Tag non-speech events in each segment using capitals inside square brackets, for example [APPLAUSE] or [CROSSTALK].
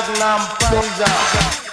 Ragnar Panzer.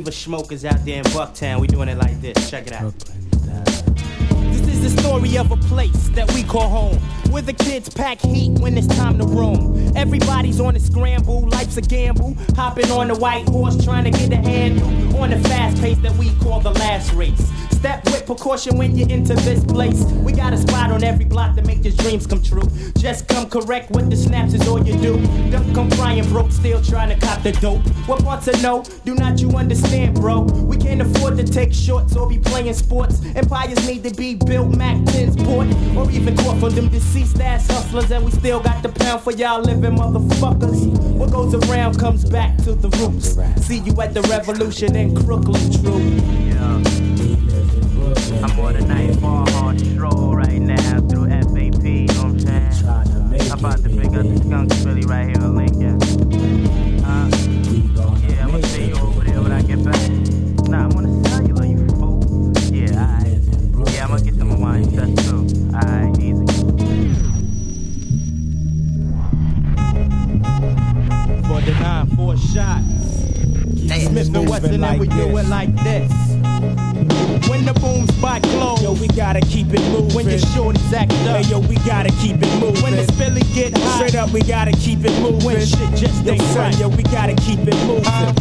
Smokers out there in Bucktown. We doing it like this. Check it out. This is the story of a place that we call home. Where the kids pack heat when it's time to roam. Everybody's on a scramble, life's a gamble. Hopping on the white horse, trying to get a handle on the fast pace that we call the last race. Step with precaution when you enter this place. We got a spot on every block to make your dreams come true. Just come correct with the snaps is all you do. Don't come crying broke, still trying to cop the dope. What parts to know? Do not you understand, bro? We can't afford to take shorts or be playing sports. Empires need to be built, Mac 10s bought, or even caught for them deceased ass hustlers, and we still got the pound for y'all living motherfuckers. What goes around comes back to the roots. See you at the revolution in Crooklyn, true. Yeah. Shorties up, Hey, yo, we gotta keep it moving. when the spilly get hot, Straight up, we gotta keep it moving. when shit just Yo, ain't son, right. yo, we gotta keep it moving. Huh?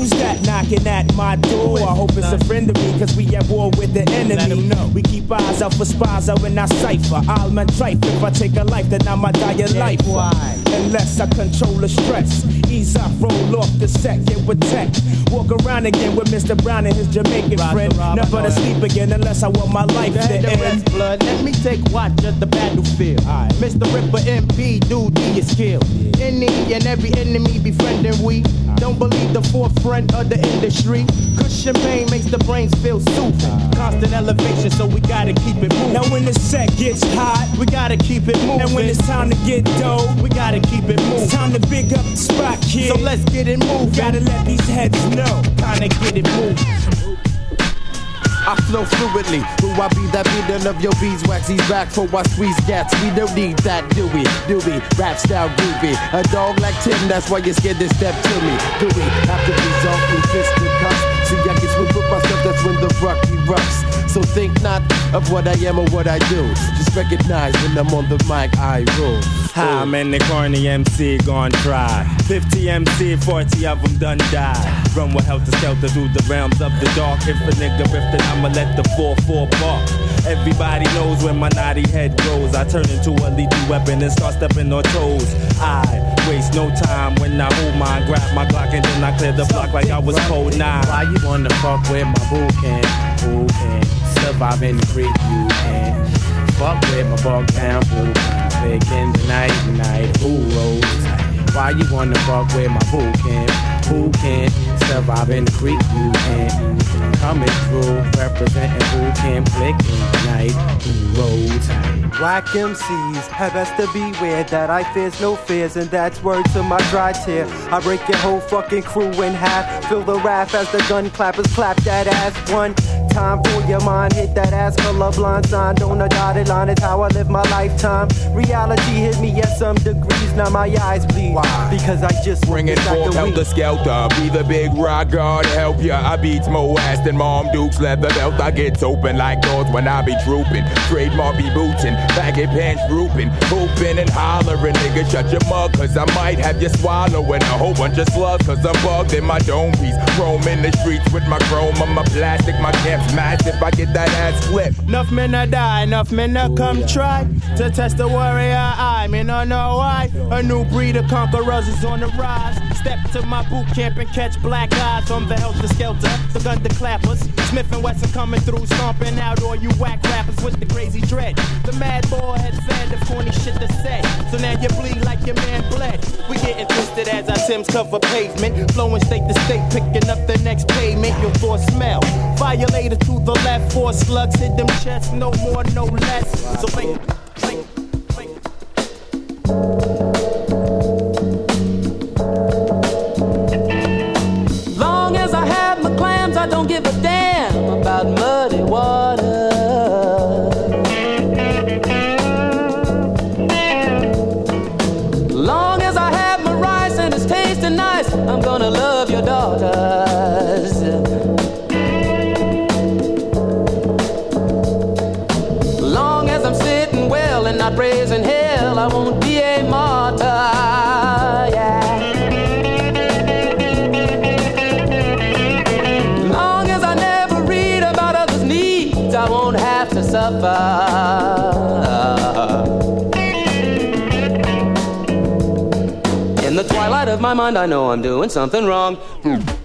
Who's that knocking at my door? I hope it's a friend of me, cause we at war with the enemy. Let 'em know. We keep eyes out for spies out in our cipher. I'll man trife. If I take a life, then I'm a die a life. why? Unless I control the stress. Ease up, roll off the set, get with tech. Walk around again with Mr. Brown and his Jamaican friend. Never to sleep again unless I want my life to end. blood. Let me take watch of the battlefield. Mr. Ripper MP, dude, D is killed. Any and every enemy befriending we. Don't believe the forefront of the industry. Cushion pain makes the brains feel soothing. Constant elevation, so we gotta keep it moving. Now when the set gets hot, we gotta keep it moving. and when it's time to get dough, we gotta keep it moving. it's time to big up the spot, kid. So let's get it moving. Gotta let these heads know. Kinda get it moving. I flow fluidly. Who I be that beating of your beeswax? He's back for what squeeze gats. We don't need that, do we? Do we? Rap style groovy. A dog like Tim, that's why you're scared to step to me. Do we have to result in fisted cuffs? See, I can swim with myself, that's when the rock erupts. So think not of what I am or what I do. Just recognize when I'm on the mic, I rule. How many corny MC gone try? 50 MC, 40 of them done die. Run with helter skelter through the realms of the dark. If a nigga riff, then I'ma let the 4-4 bark. Everybody knows when my naughty head goes. I turn into a lethal weapon and start stepping on toes. I waste no time when I hold mine, grab my Glock and then I clear the block like I was cold nine. Why you wanna fuck with my boo can? Who can survive in the creek? You can fuck with my bug down. Big in the night, night. Who rolls? Why you wanna fuck with my boo can? Who can survive in the creek? You can coming through, representing who can flick in night. Who rolls? Black MCs have best to beware that I fears no fears, and that's word to my dry tear. I break your whole fucking crew in half. Feel the wrath as the gun clappers clap that ass one time for your mind. Hit that ass colorblind sign. Don't a dotted line is how I live my lifetime. Reality hit me at some degrees. Now my eyes bleed Why? because I just Bring it forth, the helter skelter. Be the big rock god, help ya. I beats more ass than Mom Duke's leather belt. I gets open like doors when I be drooping. Trademark be bootin', baggy pants drooping. Hooping and hollering, nigga, shut your mug, cause I might have you swallowing a whole bunch of slugs, cause I'm bugged in my dome piece. Roaming the streets with my chrome on my plastic, my camp's massive. I get that ass flipped. Enough men a die, enough men a come try to test the warrior eye. Me no know why. A new breed of conquerors is on the rise. Step to my boot camp and catch black eyes from the helter skelter, the gun clappers. Smith and Wesson coming through, stomping out all you whack rappers with the crazy dread. The mad boy had fed of corny shit to say. So now you bleed like your man bled. We getting twisted as our Sims cover pavement. Flowing state to state, picking up the next payment. Your thoughts smell. Violator to the left, four slugs hit them chests, no more, no less. So think, think, think. Mind, I know I'm doing something wrong. Hmm.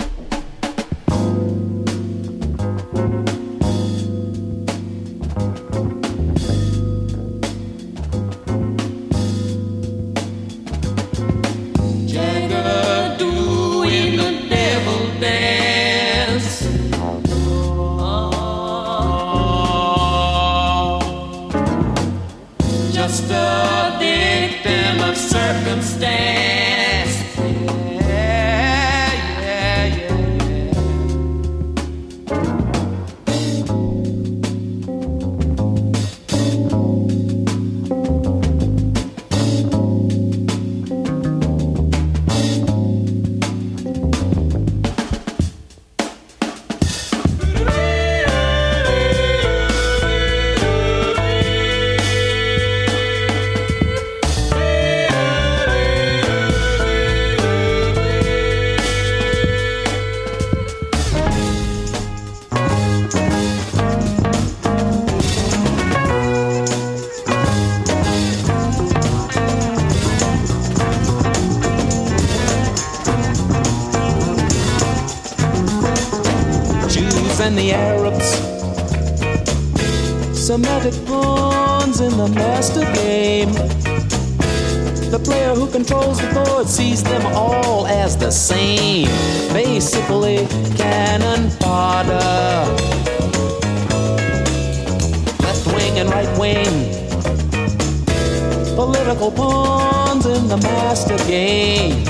Political pawns in the master game.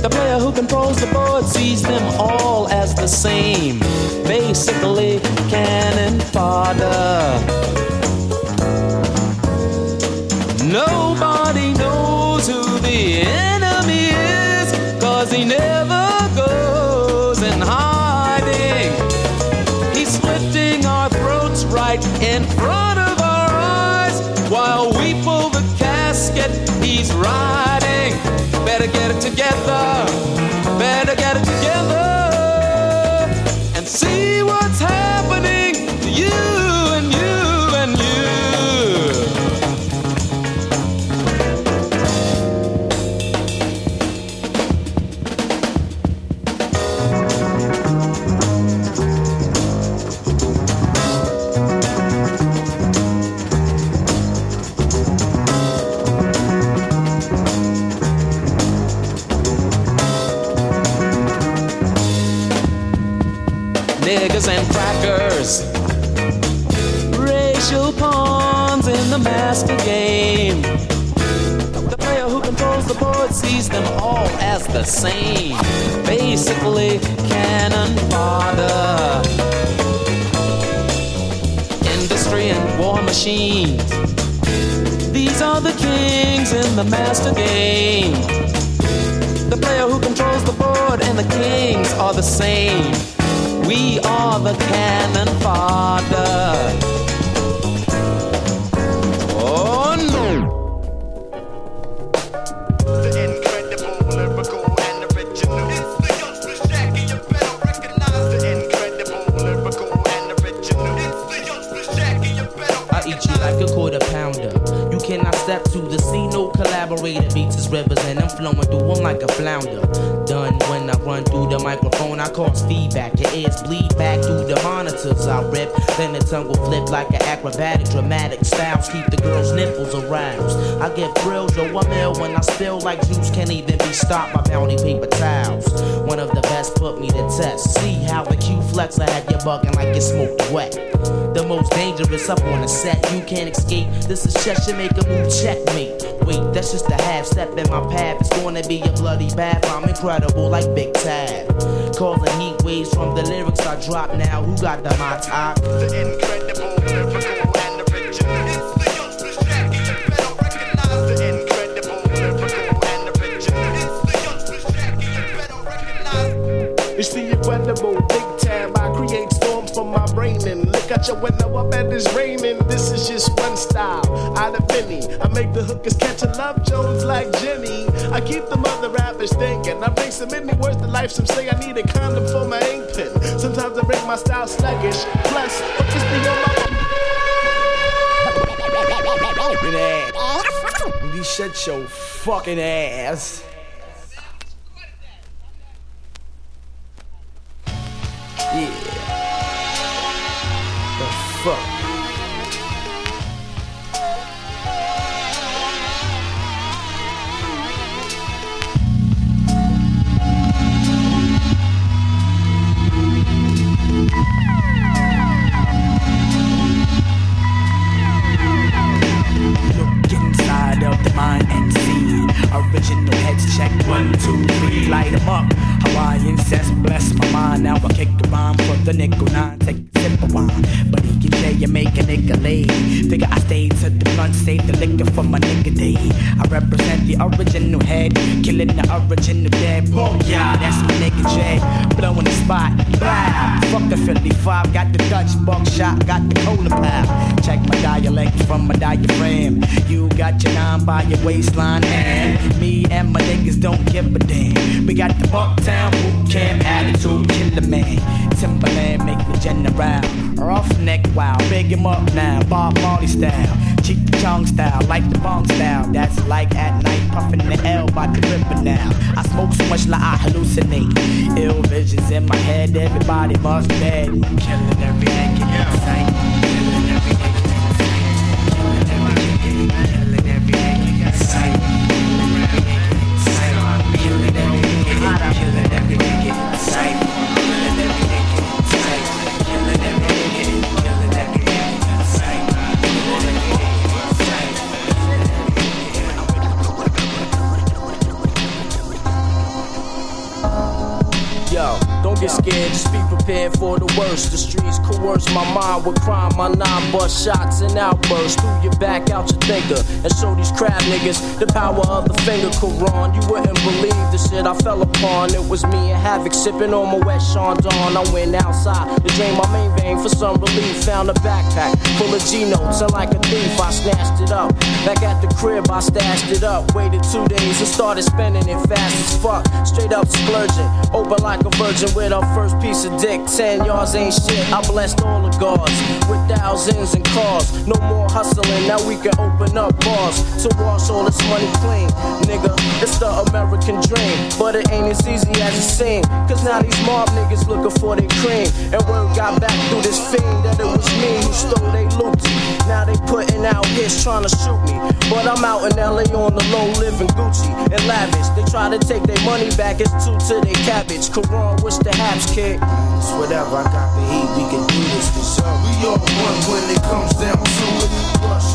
The player who controls the board sees them all as the same. Basically, cannon fodder. He's riding. Better get it together, better get it together, master game. The player who controls the board sees them all as the same. Basically, cannon fodder. Industry and war machines. These are the kings in the master game. The player who controls the board and the kings are the same. We are the cannon fodder. Collaborator beats his rivers, and I'm flowing through them like a flounder. Done when I run through the microphone, I cause feedback. Your ears bleed back through the monitors. I rip, then the tongue will flip like an acrobatic, dramatic styles. Keep the girls' nipples aroused. I get thrilled, yo, I'm ill when I spill like juice. Can't even be stopped by bounty paper towels. One of the best put me to test. See how the Q flex, I had you bugging like you smoked wet. The most dangerous up on the set, you can't escape. This is Cheshire, make a move, checkmate. That's just a half step in my path. It's gonna be a bloody bath. I'm incredible like Big Tab. Causing heat waves from the lyrics I drop now. Who got the my top? The life. Some say I need a condom for my ink pen. Sometimes I bring my style sluggish. Plus, hookers be on my. You shut your fucking ass. Bust shots and outbursts. Through your back out your thinker and these crab niggas the power of the finger Quran. You wouldn't believe the shit I fell upon. It was me and Havoc sipping on my wet Sean Dawn. I went outside to drain my main vein for some relief. Found a backpack full of G notes and like a thief, I snatched it up. Back at the crib, I stashed it up. Waited two days and started spending it fast as fuck. Straight up splurging, open like a virgin with our first piece of dick. Ten yards ain't shit. I blessed all the guards with thousands and cars. No more hustling. Now we can open up bars to wash all this money clean. Nigga, it's the American dream. But it ain't as easy as it seems. Cause now these mob niggas looking for their cream. And word got back through this fiend that it was me who stole they loot. Now they putting out hits trying to shoot me. But I'm out in LA on the low living Gucci and lavish. They try to take their money back. It's two to their cabbage. Quran, wish the haps, kid. It's whatever, I got the heat, we can do this for sure. We all one when it comes down to it.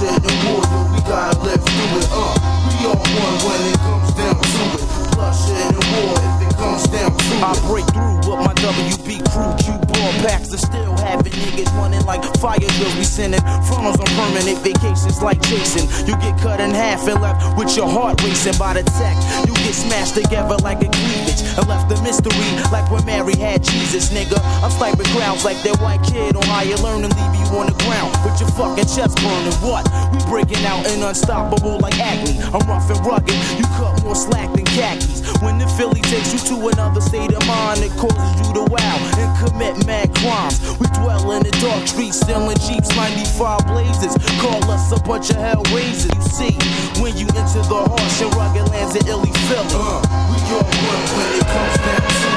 And war, we gotta live through it, uh. We all one when it comes down to it. Bloodshed and war, comes down to. I break through with my WB crew, Q ball packs are still having niggas running like fire drills. We sending frontals on permanent vacations like Jason. You get cut in half and left with your heart racing by the tech. You get smashed together like a cleavage and left a mystery like when Mary had Jesus, nigga. I'm sniping crowds like that white kid on how you learn and leave you on the ground with your fucking chest burning. What? We breaking out and unstoppable like acne. I'm rough and rugged. You cut more slack than khakis. When the Philly takes you to another state of mind, it causes you to wow and commit mad crimes. We dwell in the dark streets, stealing Jeeps, 95 blazes. Call us a bunch of hell raisers. You see, when you enter the harsh and rugged lands of Illy Philly. Uh, we all one when it comes down to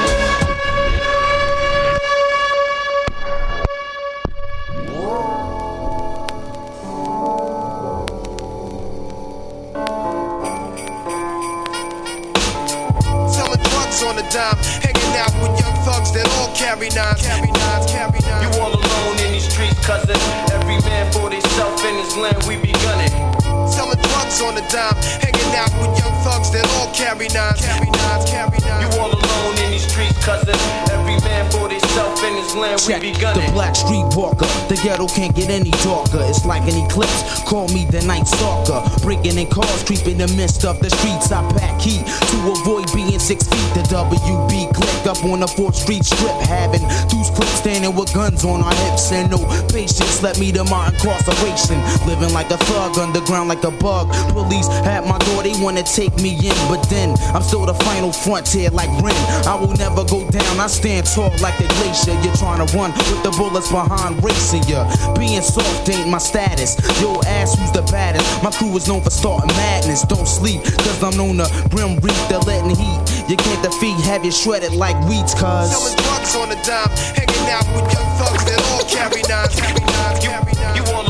dime, hanging out with young thugs that all carry nines. Carry nines, carry. You all alone in these streets, cousin. Every man for himself in his land, we be gunning. Selling drugs on the dime, hanging out with young thugs that all carry nines. Carry nines, carry nines. You all alone in these streets, cousin. Every man for himself in his land, Check we be the black street walker. The ghetto can't get any darker. It's like an eclipse. Call me the night stalker. Breaking in cars, creeping in the midst of the streets. I pack heat to avoid being six feet. The WB click up on the 4th Street strip. Having dudes quick standing with guns on our hips and no patience. Let me to my incarceration. Living like a thug, underground like a bug. Police at my door, they wanna take me in. But then I'm still the final frontier like Ren. I will never go down. I stand tall like a glacier. You're trying to run with the bullets behind racing you. Being soft ain't my status. Yo, ass, who's the baddest? My crew is known for starting madness. Don't sleep, cause I'm known to grim reap the letting heat. You can't defeat, have you shredded like weeds, cuz. Selling drugs on the dime, hanging out with young thugs that all carry nines. Carry nines, carry. You all alone in these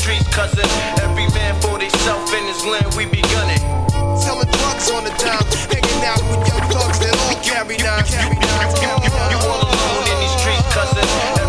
streets, cousin. Every man for himself in his land, we be gunning. Selling drugs on the dime, hanging out with young thugs that all carry nines. Carry nines, carry nines. You all alone in these streets, cousin.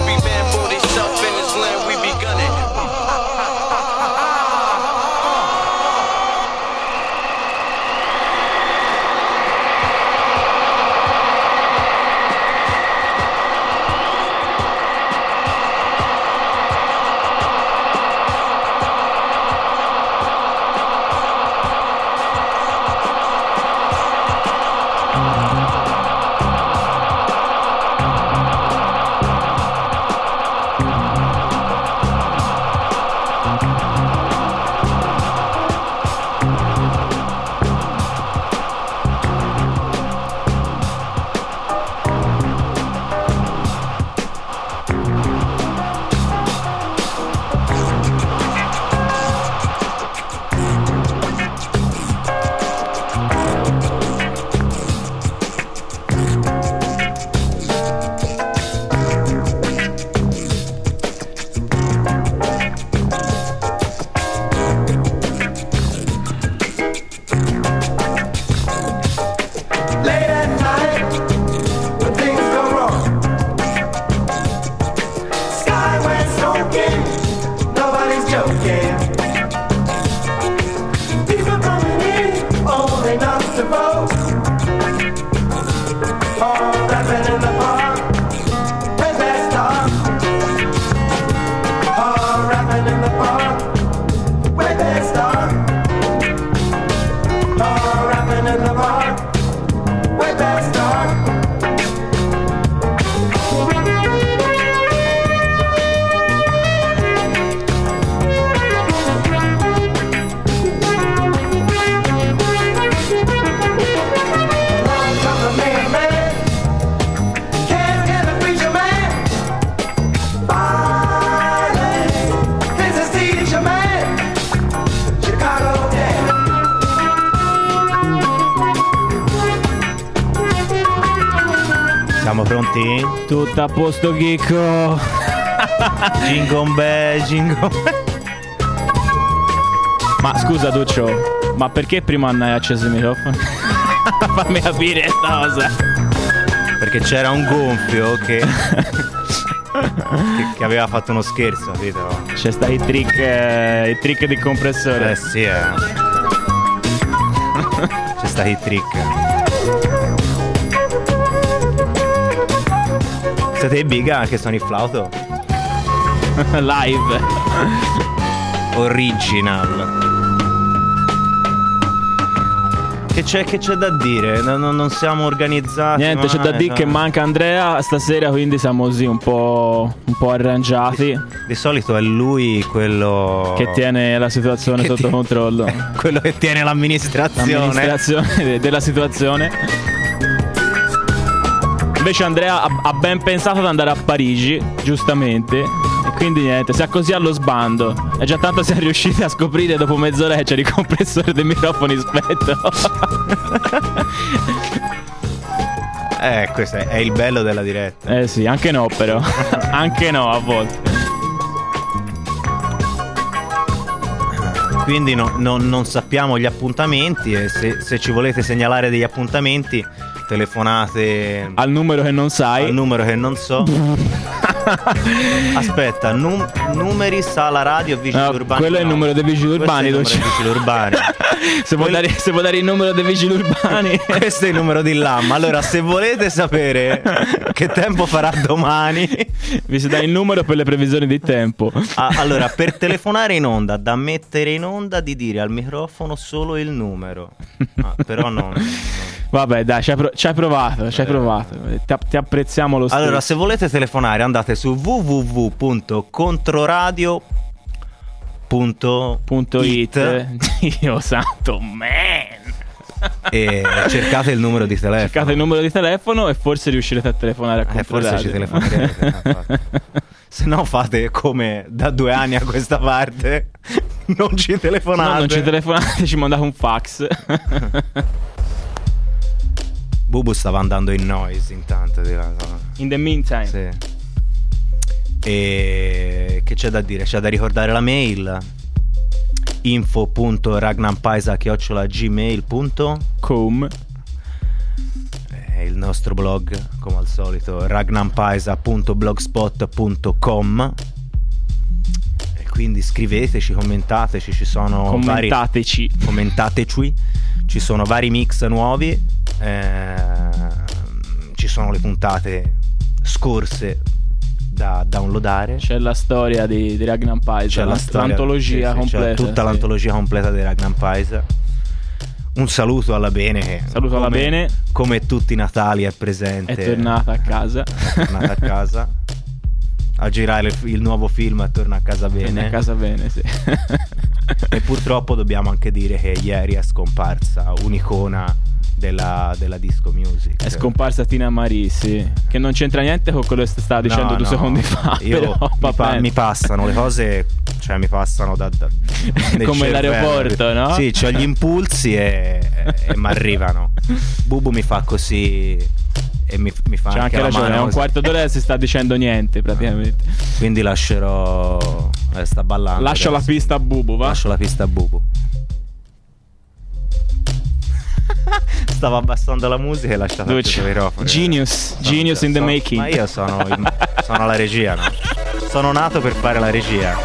Tutto a posto, Chicco. Jingle bell, jingle Ma scusa, Duccio, ma perché prima non hai acceso il microfono? [LAUGHS] Fammi capire questa cosa. Perché c'era un gonfio che... [LAUGHS] che, che aveva fatto uno scherzo, capito? C'è sta il trick, eh, il trick di compressore. Eh sì, eh. C'è sta il trick. Siete i biga che sono il flauto? [LAUGHS] Live. Original. Che c'è, che c'è da dire? No- no- non siamo organizzati. Niente, c'è da dire che no. manca Andrea stasera, quindi siamo così un po', un po' arrangiati. Di solito è lui quello. Che tiene la situazione sotto ti- controllo. [LAUGHS] quello che tiene l'amministrazione. L'amministrazione de- della situazione. Invece Andrea ha, ha ben pensato ad andare a Parigi, giustamente. E quindi niente, sia così allo sbando. E già tanto siamo riusciti a scoprire dopo mezz'ora che c'era il compressore dei microfoni spetto. [LAUGHS] Eh, questo è, è il bello della diretta. eh sì, anche no però. [LAUGHS] anche no a volte. Quindi no- non- non sappiamo gli appuntamenti e se, se ci volete segnalare degli appuntamenti telefonate Al numero che non sai. al numero che non so. [LAUGHS] Aspetta, num- numeri sala radio vigili No, urbani. quello è il no. numero dei vigili Questo urbani, è il numero dei vigili urbani. [LAUGHS] se, può dare, se può dare il numero dei vigili urbani. [LAUGHS] Questo è il numero di Lamma. Allora, se volete sapere che tempo farà domani, Vi si dà il numero per le previsioni di tempo. Ah, allora, per telefonare in onda, da mettere in onda, di dire al microfono solo il numero. Ah, però no. Vabbè, dai, ci hai, pro- ci hai provato, ci hai provato. Ti, ti apprezziamo lo stesso. Allora, se volete telefonare, andate su www.controradio.it [LAUGHS] Dio santo, man. e cercate il numero di [LAUGHS] telefono. Cercate il numero di telefono e forse riuscirete a telefonare a Eh, forse ci telefonerete. [LAUGHS] Se no fate come da due anni a questa parte, non ci telefonate. No, non ci telefonate, ci mandate un fax. Bubu stava andando in noise intanto. In the meantime. Sì. E che c'è da dire? C'è da ricordare la mail info.ragnampaisa.gmail.com il nostro blog come al solito ragnampaisa.blogspot.com e quindi scriveteci, commentateci, ci sono Commentateci. vari commentateci, ci sono vari mix nuovi, eh, ci sono le puntate scorse da downloadare. C'è la storia di, di Ragnar Paisa, C'è la storia, l'antologia sì, sì, c'è completa. tutta sì. l'antologia completa di Ragnar Paisa. Un saluto alla Bene Saluto alla come- Bene. come tutti i Natali è presente. È tornata a casa. [LAUGHS] È tornata a casa. A girare il, il nuovo film torna a casa bene. Torna a casa bene, sì. [LAUGHS] [LAUGHS] E purtroppo dobbiamo anche dire che ieri è scomparsa un'icona della, della disco music. È scomparsa Tina Marie, sì. Che non c'entra niente con quello che stava dicendo No, due no. secondi fa. Io [LAUGHS] però mi, pa- mi passano le cose, cioè mi passano da, da [LAUGHS] Come l'aeroporto, no? Sì, ho gli impulsi e, e mi arrivano. Bubu mi fa così e mi, mi fa C'è anche la ragione, mano è un quarto d'ora che si sta dicendo niente praticamente. Quindi lascerò eh, sta ballando. Lascia la adesso. pista a Bubu, va? Lascio la pista a Bubu. [LAUGHS] Stavo abbassando la musica e lasciato Duce. acceso i microfoni. Genius, genius in the Sono- making. Ma io sono, sono la regia, no? Sono nato per fare la regia.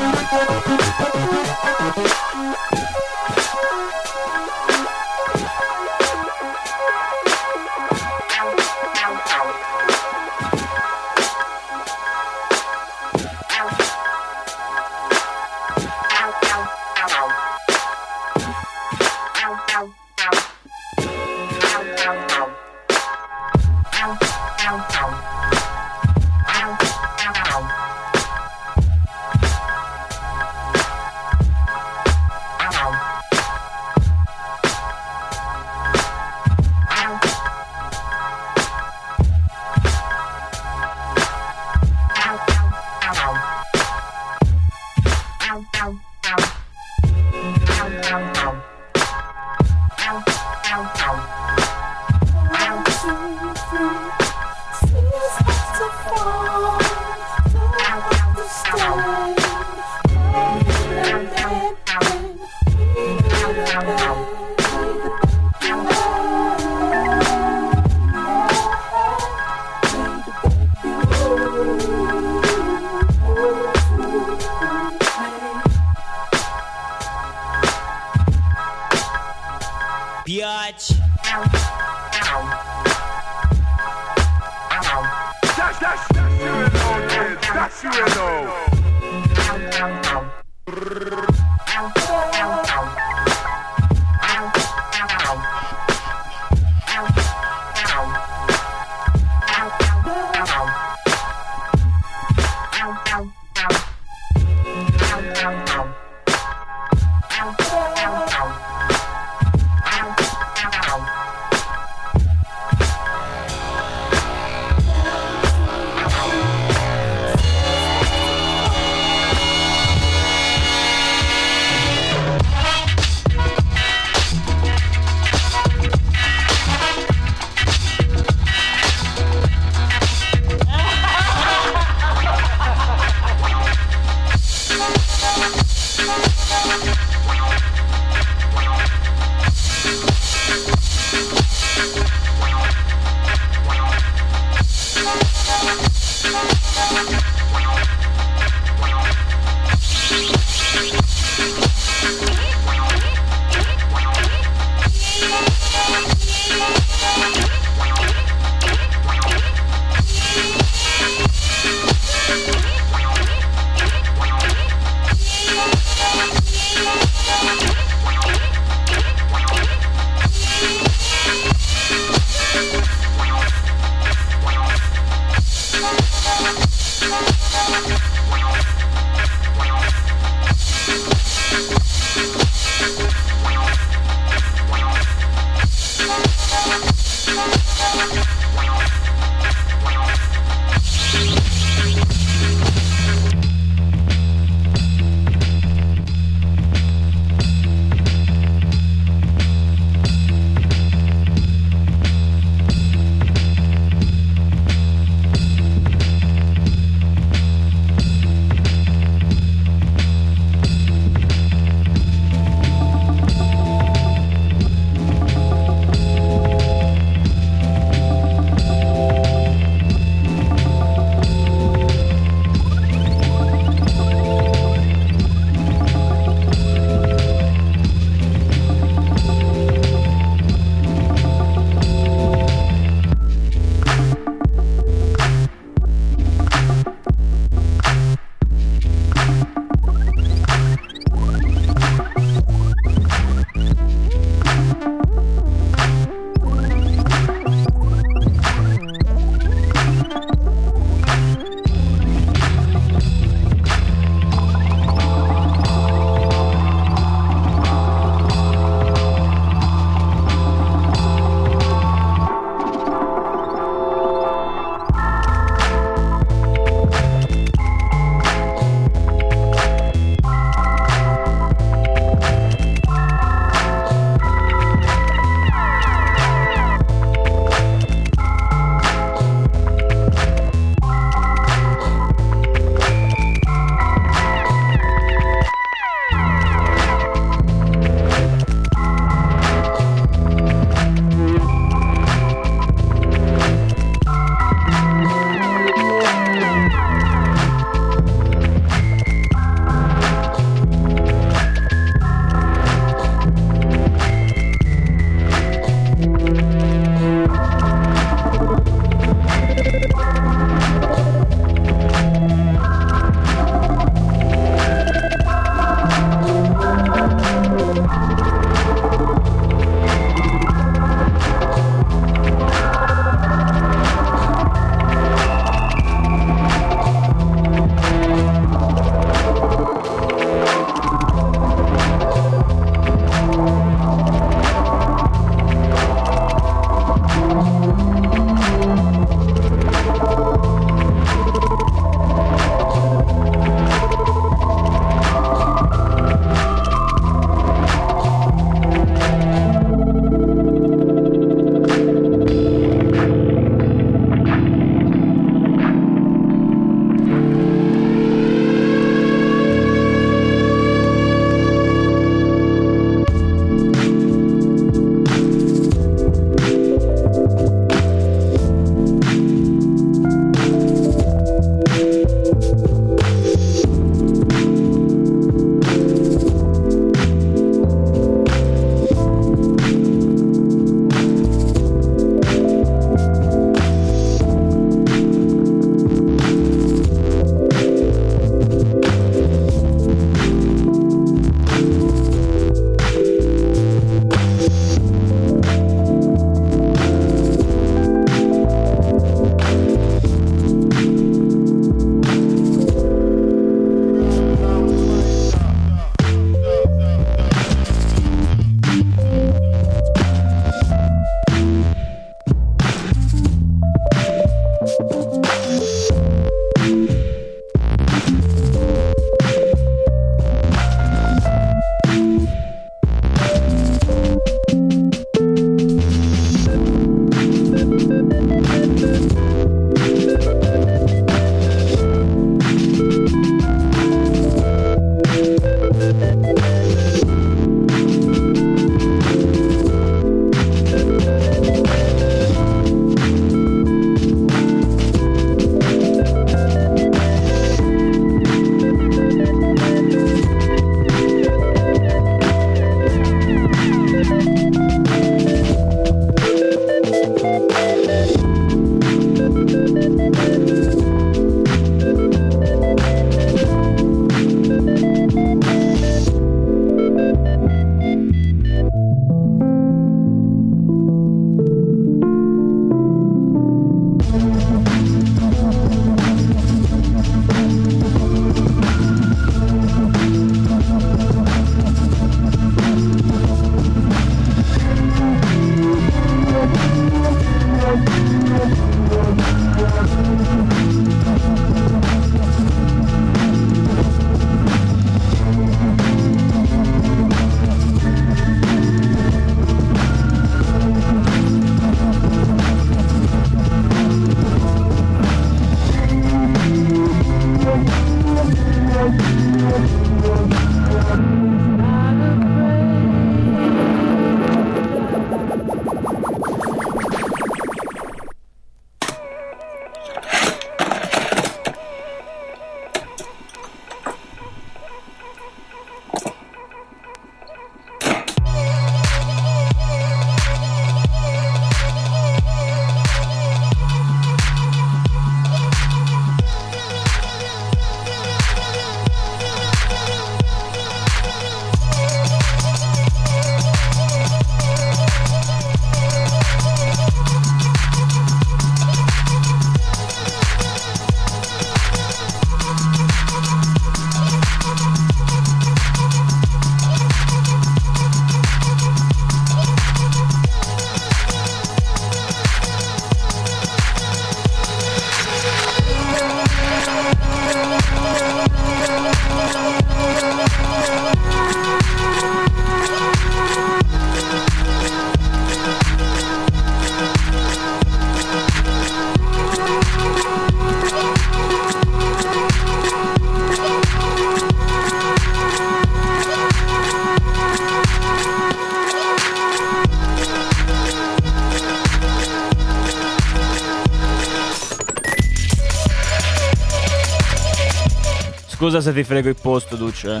Scusa se ti frego il posto, Duccio. eh.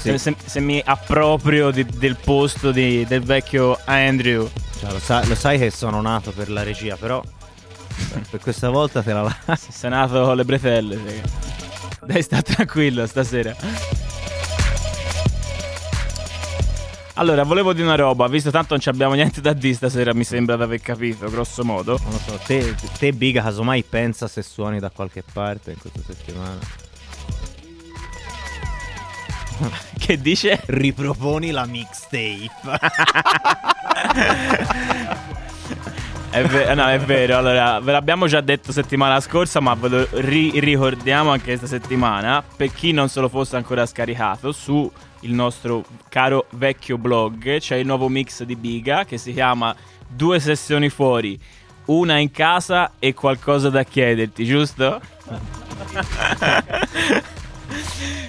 Se, se- se mi approprio di- del posto di- del vecchio Andrew. Cioè, lo, sai, lo sai che sono nato per la regia, però [LAUGHS] per questa volta te la lascio. Sei nato con le bretelle. sì. Dai, sta tranquillo stasera. Allora, volevo dire una roba, visto tanto non ci abbiamo niente da dire stasera, mi sembra di aver capito, grosso modo. Non lo so, te, te Biga casomai pensa se suoni da qualche parte in questa settimana. [LAUGHS] Che dice? Riproponi la mixtape. È, ve- no, è vero, allora ve l'abbiamo già detto settimana scorsa, ma ve lo ri- ricordiamo anche questa settimana. Per chi non se lo fosse ancora scaricato, su il nostro caro vecchio blog c'è il nuovo mix di Biga che si chiama Due sessioni fuori, una in casa e qualcosa da chiederti, giusto?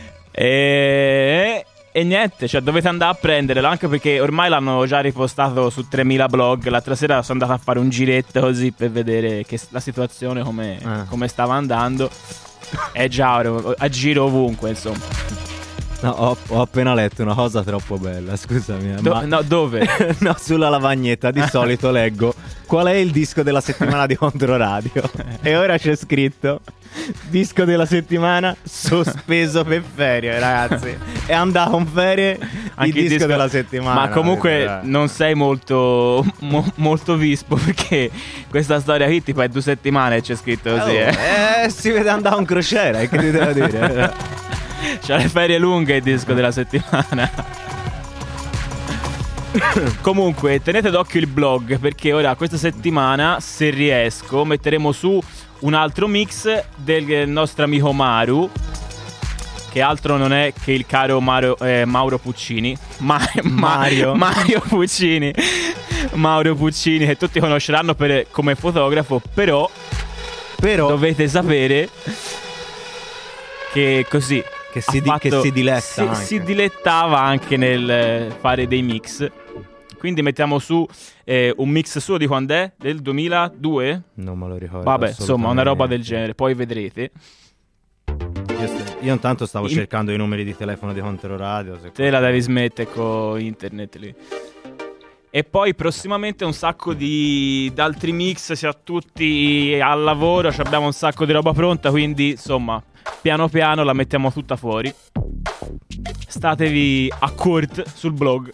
[LAUGHS] e... E niente, cioè dovete andare a prenderlo anche perché ormai l'hanno già ripostato su 3000 blog. L'altra sera sono andato a fare un giretto così per vedere che la situazione come, Ah. come stava andando. È già a giro ovunque, insomma. No, ho, ho appena letto una cosa troppo bella, scusami. eh, Do- ma- no, dove? [LAUGHS] no, sulla lavagnetta di solito leggo qual è il disco della settimana di Controradio. e ora c'è scritto disco della settimana sospeso per ferie, ragazzi. È andato in ferie Anche il disco, della settimana. Ma comunque Dai. non sei molto, mo- molto vispo perché questa storia qui tipo è due settimane e c'è scritto così. Oh, eh. eh, si vede andare in crociera, e che ti devo dire? [LAUGHS] [LAUGHS] C'ha le ferie lunghe il disco della settimana. Comunque, tenete d'occhio il blog perché ora questa settimana, se riesco, metteremo su un altro mix del nostro amico Maru. Che altro non è che il caro Mario- eh, Mauro Puccini. Ma- ma- Mario. Mario Puccini. Mauro Puccini, che tutti conosceranno per- come fotografo, però, Però dovete sapere che così Che si di- che si diletta si, anche. si dilettava anche nel eh, fare dei mix. Quindi mettiamo su eh, un mix suo di quando è? Del 2002? Non me lo ricordo. Vabbè, insomma, una roba del genere. Poi vedrete. Io, st- io intanto stavo In- cercando i numeri di telefono di Controradio. se- Te la devi smettere con internet lì. E poi prossimamente un sacco di d'altri mix, sia tutti al lavoro, ci abbiamo un sacco di roba pronta, quindi insomma, piano piano la mettiamo tutta fuori. Statevi a court sul blog.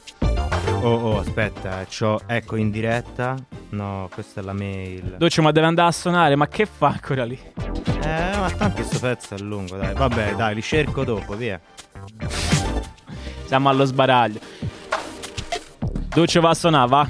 Oh, oh, aspetta, c'ho, ecco in diretta. No, questa è la mail. Dolce, ma deve andare a suonare, ma che fa ancora lì? Eh, ma tanto questo pezzo è lungo, dai. Vabbè, dai, li cerco dopo, via. Siamo allo sbaraglio. Dolce va a suonare, va.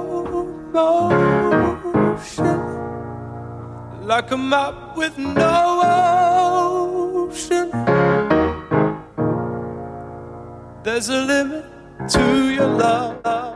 motion. Like a map with no ocean. There's a limit to your love.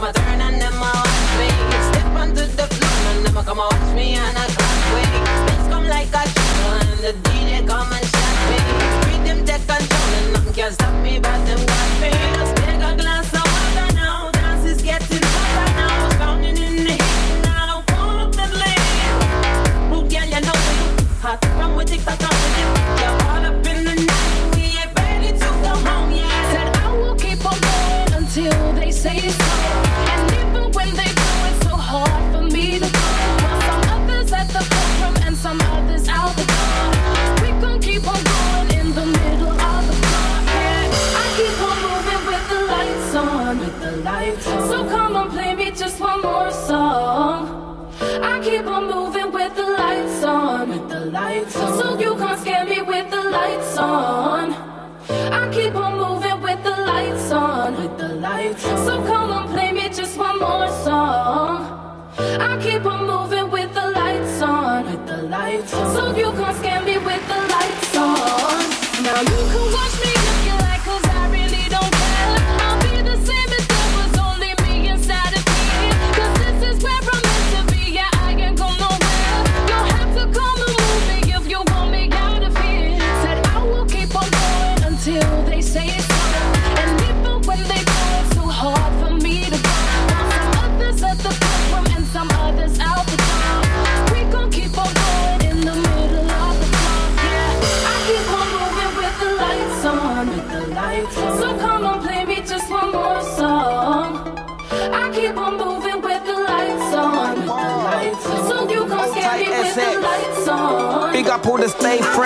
Club and them a come turn and them a watch me. Step onto the floor and them a come watch me and a way. Space come like a trickle and the DJ come and shot me. Rhythm take control and nothing can stop me but them got me. So come on, play me just one more song. I keep on moving with the lights on, with the lights on. So you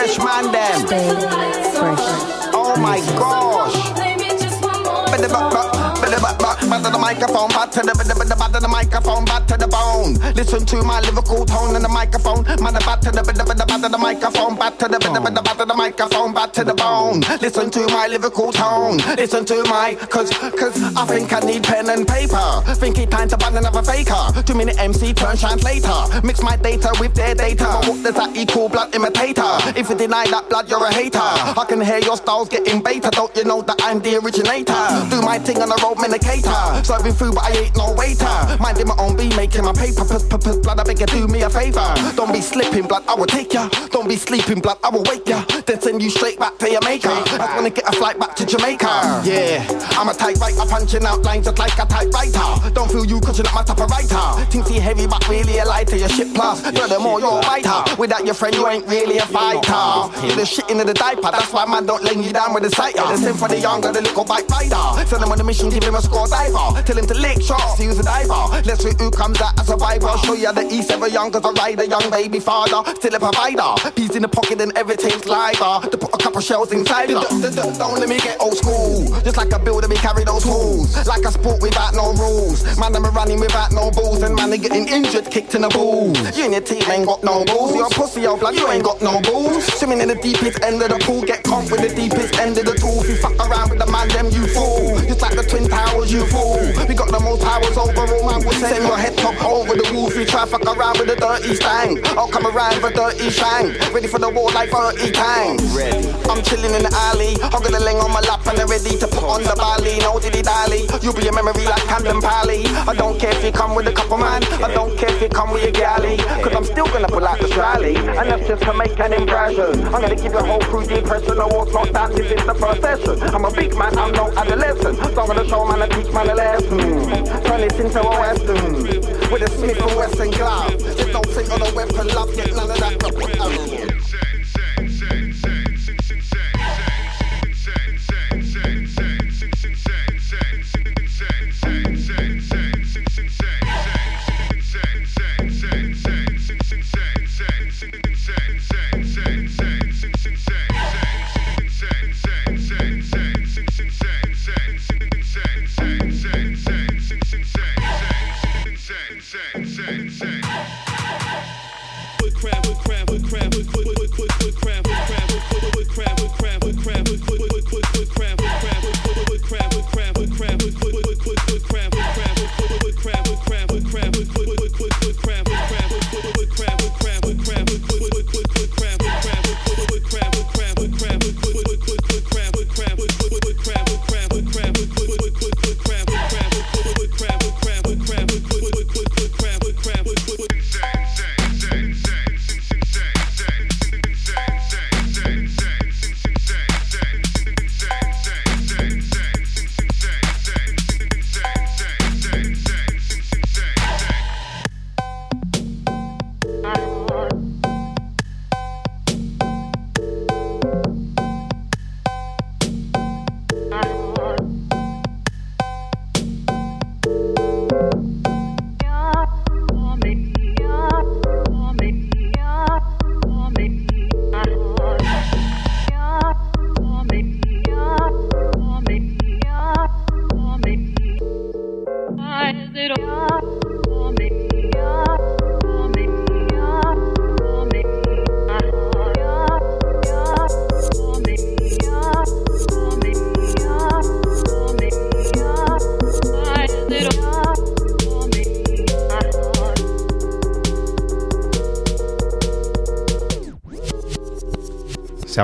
fresh man them. Oh my gosh. The microphone, to the bada bada the microphone, bone. Listen to my lyrical tone in the microphone. Man, back to the bada bada the microphone, back to the bada bada the microphone, back to the bone. Listen to my lyrical tone. Listen to my, cause, cause I think I need pen and paper. Think it time to ban another faker. Two minute MC turn translator. Mix my data with their data. What does that equal blood imitator? If you deny that blood, you're a hater. I can hear your styles getting beta. Don't you know that I'm the originator? Do my thing on the road, cater. Serving food, but I ain't no waiter. Minding my own beat, making my paper. Puss, blood, I beg you, do me a favor. Don't be slipping, blood, I will take ya. Don't be sleeping, blood, I will wake ya. Then send you straight back to your maker. I wanna get a flight back to Jamaica. Yeah, I'm a typewriter, punching out lines just like a typewriter. Don't feel you cause you're not my type of writer. Think see heavy, but really a lighter. Your shit plus, furthermore, you're a fighter. Without your friend, you ain't really a fighter. You're the shit into the diaper, that's why man don't lay you down with the sight. The same for the younger, the little bike rider. Send him on the mission, give him a score diver. Tell him to lick shots, use a diver. Let's see who comes out as a survivor. I'll show you the East ever young, cause I ride a young baby father. Still a provider. Peas in the pocket and everything's lighter. To put a couple shells inside it. Don't let me get old school. Just like a builder, me carry those tools. Like a sport without no rules. Man, I'm running without no balls. And man, they getting injured, kicked in the balls. You and your team ain't got no balls. You're a pussy, yo, blood, you ain't got no balls. Swimming in the deepest end of the pool. Get caught with the deepest end of the tool. If you fuck around with the man, them you fool. Just like the Twin Towers, you fool. We got the most powers overall, man. We'll send your head top over the roof. You try fuck around with the dirty stang. I'll come around with a dirty shang. Ready for the war like 30 tanks. I'm chilling in the alley. Hogging the ling on my lap and I'm ready to put on the bally. No dilly dally. You'll be a memory like Camden Pally. I don't care if you come with a couple man. I don't care if you come with your galley. Cause I'm still gonna pull out the strally. And that's just to make an impression. I'm gonna give your whole crew the impression. I won't not that if it's the first session. I'm a big man, I'm no adolescent. So I'm gonna show man and teach man a lesson. Turn this into a western. With a Smith and Wesson glove. Just don't think on a weapon love. Get none of that.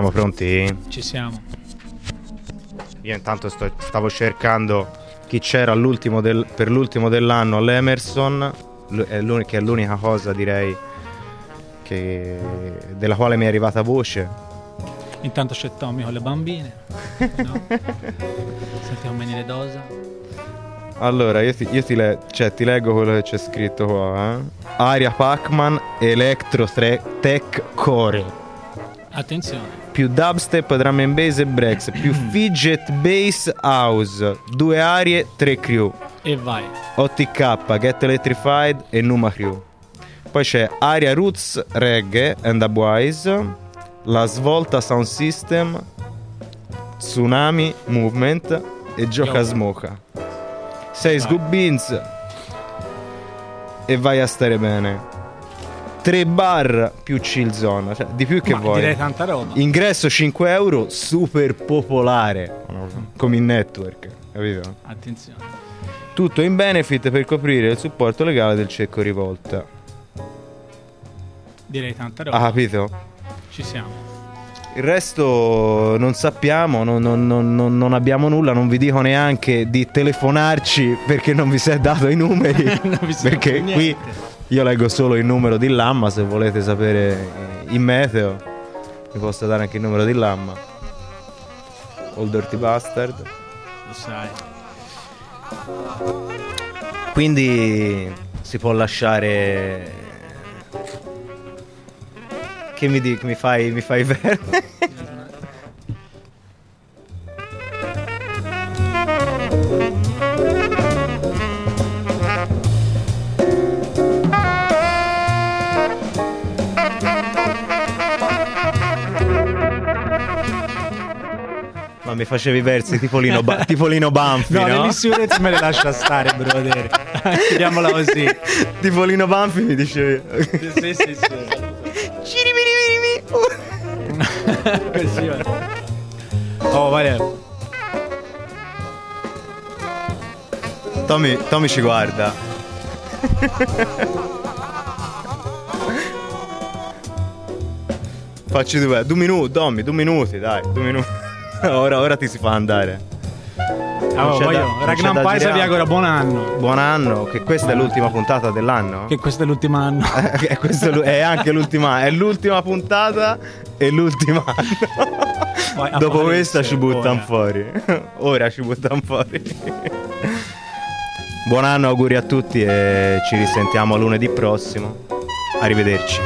Siamo pronti? Ci siamo. Io intanto sto- stavo cercando chi c'era all'ultimo del- per l'ultimo dell'anno all'Emerson, che è l'unica cosa direi che- della quale mi è arrivata voce. Intanto c'è Tommy con le bambine. No? [LAUGHS] Sentiamo venire Dosa. Allora, io ti, io ti le- cioè, ti leggo quello che c'è scritto qua. eh. Aria Pac-Man Electro Tech Core. Attenzione. Più dubstep, drum and bass e breaks. più fidget bass house. Due arie, tre crew. E vai. OTK, Get Electrified e Numa Crew. Poi c'è Aria Roots Reggae and Dubwise, La Svolta Sound System, Tsunami Movement e Gioca. Smoka. 6 Scoop Beans e vai a stare bene. 3 bar più chill zone, cioè di più che Ma vuoi. direi tanta roba. Ingresso 5 euro, super popolare. Come in network, capito? Attenzione. Tutto in benefit per coprire il supporto legale del cecco rivolta. Direi tanta roba. Ha capito? Ci siamo. Il resto non sappiamo, non, non- non- non- abbiamo nulla, non vi dico neanche di telefonarci perché non vi si è dato i numeri. [LAUGHS] perché niente. qui io leggo solo il numero di Lamma, se volete sapere in meteo vi posso dare anche il numero di Lamma. Old Dirty Bastard. Lo sai. Quindi si può lasciare. Che mi, di- mi fai, mi fai [LAUGHS] Ma mi facevi i versi tipo Lino, Ba- tipo Lino Banfi, No, no? le me le lascia stare, brother. Chiudiamola così. tipo Lino Banfi mi dicevi. Sì, sì, sì. Così, va. Oh, vale. Tommy, Tommy ci guarda. Facci due, due minuti, Tommy, due minuti, dai, due minuti. [LAUGHS] ora, ora ti si fa andare. Ah, voglio- Ragnar Paisa vi augura buon anno. Buon anno, che questa è l'ultima puntata dell'anno. Che questo è l'ultimo anno. [LAUGHS] Eh, questo è, è anche l'ultima, è l'ultima puntata e l'ultimo anno. Dopo questa ci buttano fuori. Ora ci buttano fuori. Buon anno, auguri a tutti e ci risentiamo lunedì prossimo. Arrivederci.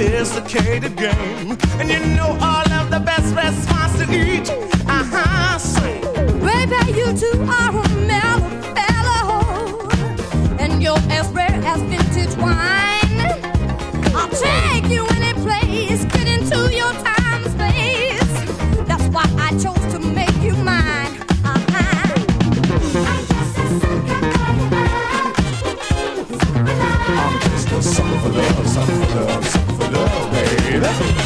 sophisticated game. And you know all of the best response to each. Uh-huh, say. Baby, you two are a mellow fellow. And you're as rare as vintage wine. I'll take you That's